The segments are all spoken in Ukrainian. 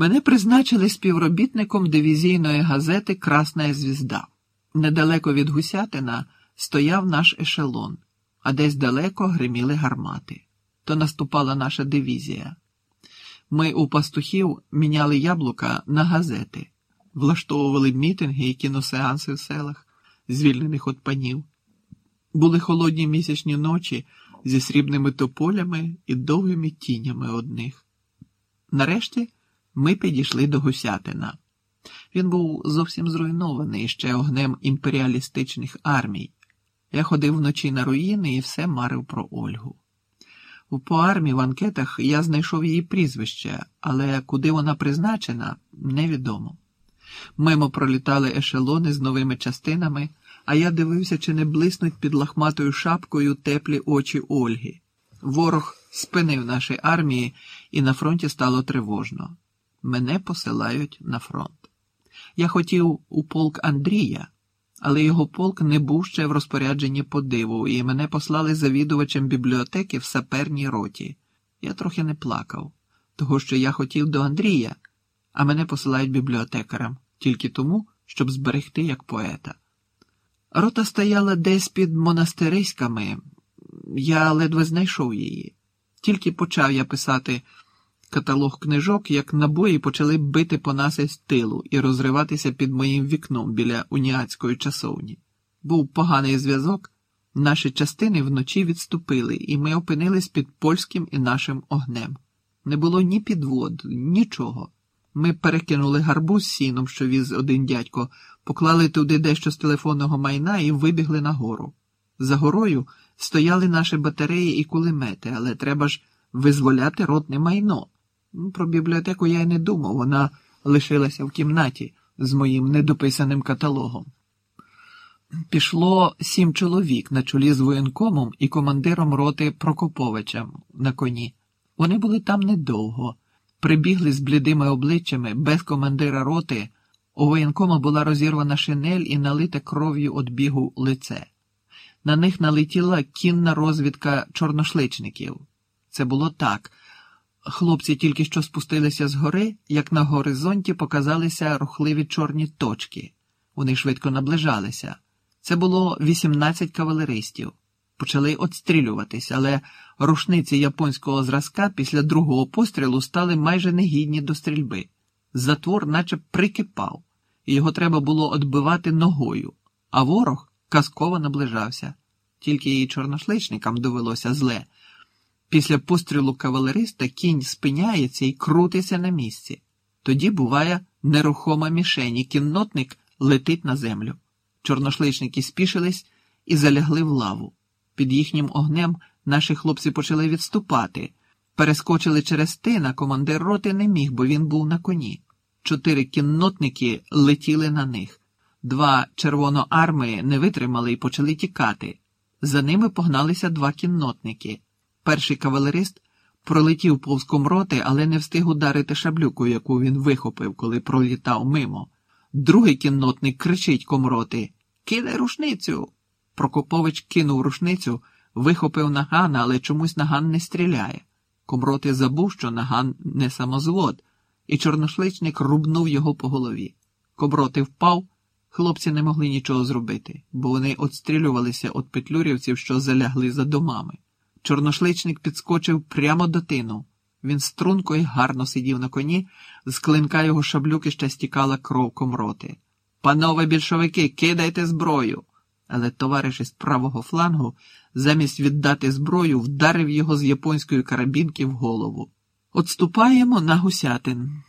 Мене призначили співробітником дивізійної газети Красна звізда. Недалеко від Гусятина стояв наш ешелон, а десь далеко гриміли гармати. То наступала наша дивізія. Ми у пастухів міняли яблука на газети, влаштовували мітинги і кіносеанси в селах, звільнених від панів. Були холодні місячні ночі зі срібними тополями і довгими тінями одних. Нарешті ми підійшли до Гусятина. Він був зовсім зруйнований ще огнем імперіалістичних армій. Я ходив вночі на руїни і все марив про Ольгу. У поармі в анкетах я знайшов її прізвище, але куди вона призначена, невідомо. Мимо пролітали ешелони з новими частинами, а я дивився, чи не блиснуть під лахматою шапкою теплі очі Ольги. Ворог спинив наші армії, і на фронті стало тривожно. Мене посилають на фронт. Я хотів у полк Андрія, але його полк не був ще в розпорядженні по диву, і мене послали завідувачем бібліотеки в саперній роті. Я трохи не плакав, того що я хотів до Андрія, а мене посилають бібліотекарем тільки тому, щоб зберегти як поета. Рота стояла десь під монастириськами, я ледве знайшов її. Тільки почав я писати каталог книжок, як набої почали бити по нас із тилу і розриватися під моїм вікном біля уніатської часовні. Був поганий зв'язок, наші частини вночі відступили, і ми опинились під польським і нашим огнем. Не було ні підвод, нічого. Ми перекинули гарбуз з сіном, що віз один дядько, поклали туди дещо з телефонного майна і вибігли на гору. За горою стояли наші батареї і кулемети, але треба ж визволяти ротне майно. Про бібліотеку я й не думав, вона лишилася в кімнаті з моїм недописаним каталогом. Пішло сім чоловік на чолі з воєнкомом і командиром роти Прокоповичем на коні. Вони були там недовго, прибігли з блідими обличчями без командира роти. У воєнкома була розірвана шинель і налите кров'ю від бігу лице. На них налетіла кінна розвідка чорношличників. Це було так. Хлопці тільки що спустилися з гори, як на горизонті показалися рухливі чорні точки. Вони швидко наближалися. Це було 18 кавалеристів. Почали отстрілюватись, але рушниці японського зразка після другого пострілу стали майже негідні до стрільби. Затвор наче прикипав, і його треба було отбивати ногою, а ворог казково наближався. Тільки і чорношличникам довелося зле. Після пострілу кавалериста кінь спиняється і крутиться на місці. Тоді буває нерухома мішень, і кіннотник летить на землю. Чорношличники спішились і залягли в лаву. Під їхнім огнем наші хлопці почали відступати. Перескочили через тина, командир роти не міг, бо він був на коні. Чотири кіннотники летіли на них. Два червоноарми не витримали і почали тікати. За ними погналися два кіннотники. Перший кавалерист пролетів повз комроти, але не встиг ударити шаблюку, яку він вихопив, коли пролітав мимо. Другий кіннотник кричить комроти Кидай рушницю. Прокопович кинув рушницю, вихопив наган, але чомусь наган не стріляє. Комроти забув, що наган не самозвод, і чорношличник рубнув його по голові. Комроти впав, хлопці не могли нічого зробити, бо вони отстрілювалися від петлюрівців, що залягли за домами. Чорношличник підскочив прямо до тину. Він струнко й гарно сидів на коні, з клинка його шаблюки ще стікала кров комроти. Панове більшовики, кидайте зброю. Але товариш із правого флангу, замість віддати зброю, вдарив його з японської карабінки в голову. Отступаємо на гусятин.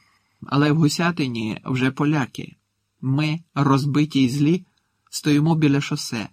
Але в гусятині вже поляки. Ми, розбиті й злі, стоїмо біля шосе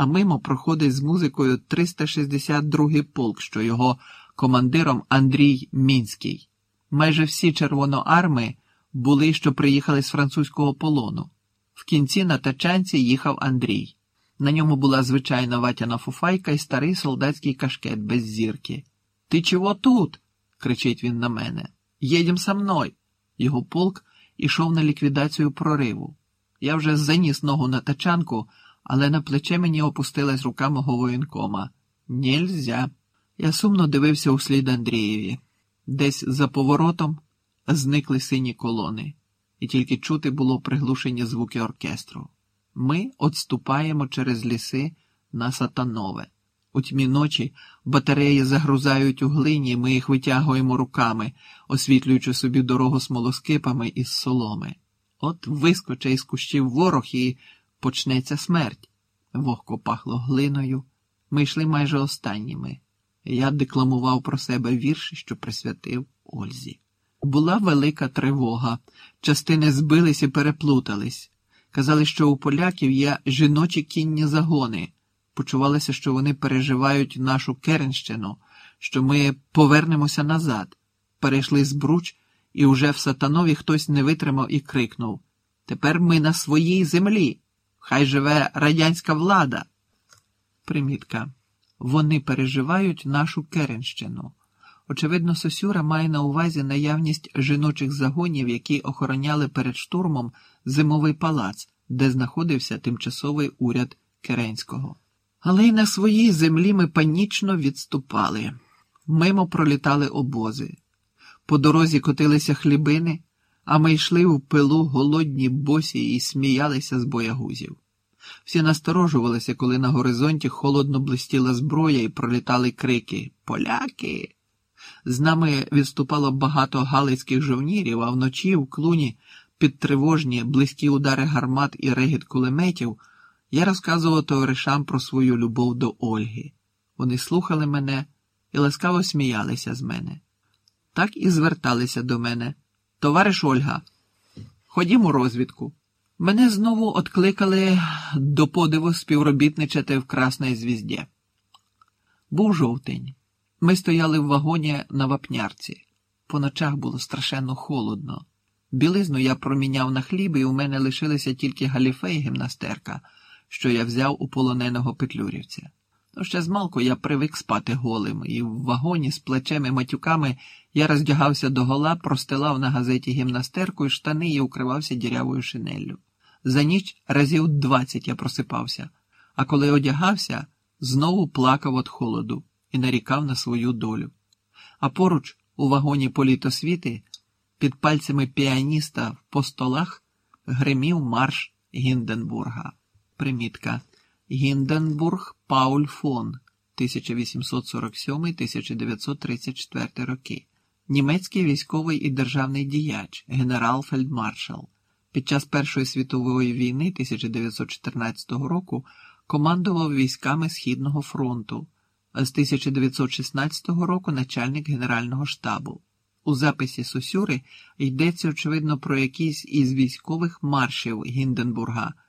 а мимо проходить з музикою 362-й полк, що його командиром Андрій Мінський. Майже всі червоноарми були, що приїхали з французького полону. В кінці на тачанці їхав Андрій. На ньому була звичайна ватяна фуфайка і старий солдатський кашкет без зірки. Ти чого тут? кричить він на мене. Їдем со мною. Його полк ішов на ліквідацію прориву. Я вже заніс ногу на тачанку але на плече мені опустилась рука мого воєнкома. Нельзя. Я сумно дивився у слід Андрієві. Десь за поворотом зникли сині колони, і тільки чути було приглушені звуки оркестру. Ми отступаємо через ліси на Сатанове. У тьмі ночі батареї загрузають у глині, ми їх витягуємо руками, освітлюючи собі дорогу смолоскипами із соломи. От вискоче із кущів ворог і почнеться смерть. Вогко пахло глиною. Ми йшли майже останніми. Я декламував про себе вірш, що присвятив Ользі. Була велика тривога, частини збились і переплутались. Казали, що у поляків є жіночі кінні загони. Почувалося, що вони переживають нашу Керенщину, що ми повернемося назад. Перейшли з бруч, і уже в сатанові хтось не витримав і крикнув Тепер ми на своїй землі. Хай живе радянська влада. Примітка. Вони переживають нашу Керенщину. Очевидно, Сосюра має на увазі наявність жіночих загонів, які охороняли перед штурмом зимовий палац, де знаходився тимчасовий уряд Керенського. Але й на своїй землі ми панічно відступали. Мимо пролітали обози. По дорозі котилися хлібини, а ми йшли в пилу голодні босі і сміялися з боягузів. Всі насторожувалися, коли на горизонті холодно блистіла зброя і пролітали крики Поляки! З нами відступало багато галицьких жовнірів, а вночі в клуні під тривожні близькі удари гармат і регіт кулеметів я розказував товаришам про свою любов до Ольги. Вони слухали мене і ласкаво сміялися з мене. Так і зверталися до мене. Товариш Ольга, ходімо у розвідку. Мене знову откликали до подиву співробітничати в Красній звізді. Був жовтень. Ми стояли в вагоні на вапнярці. По ночах було страшенно холодно. Білизну я проміняв на хліб, і у мене лишилися тільки галіфе і гімнастерка, що я взяв у полоненого петлюрівця. Ну, ще змалку я привик спати голим, і в вагоні з плечем і матюками я роздягався догола, простилав на газеті гімнастерку і штани і укривався дірявою шинеллю. За ніч разів двадцять я просипався, а коли одягався, знову плакав від холоду і нарікав на свою долю. А поруч, у вагоні політосвіти, під пальцями піаніста по столах гримів марш Гінденбурга. Примітка. Гінденбург Пауль фон 1847-1934 роки. Німецький військовий і державний діяч, генерал-фельдмаршал. Під час Першої світової війни 1914 року командував військами Східного фронту, з 1916 року начальник Генерального штабу. У записі Сосюри йдеться, очевидно, про якийсь із військових маршів Гінденбурга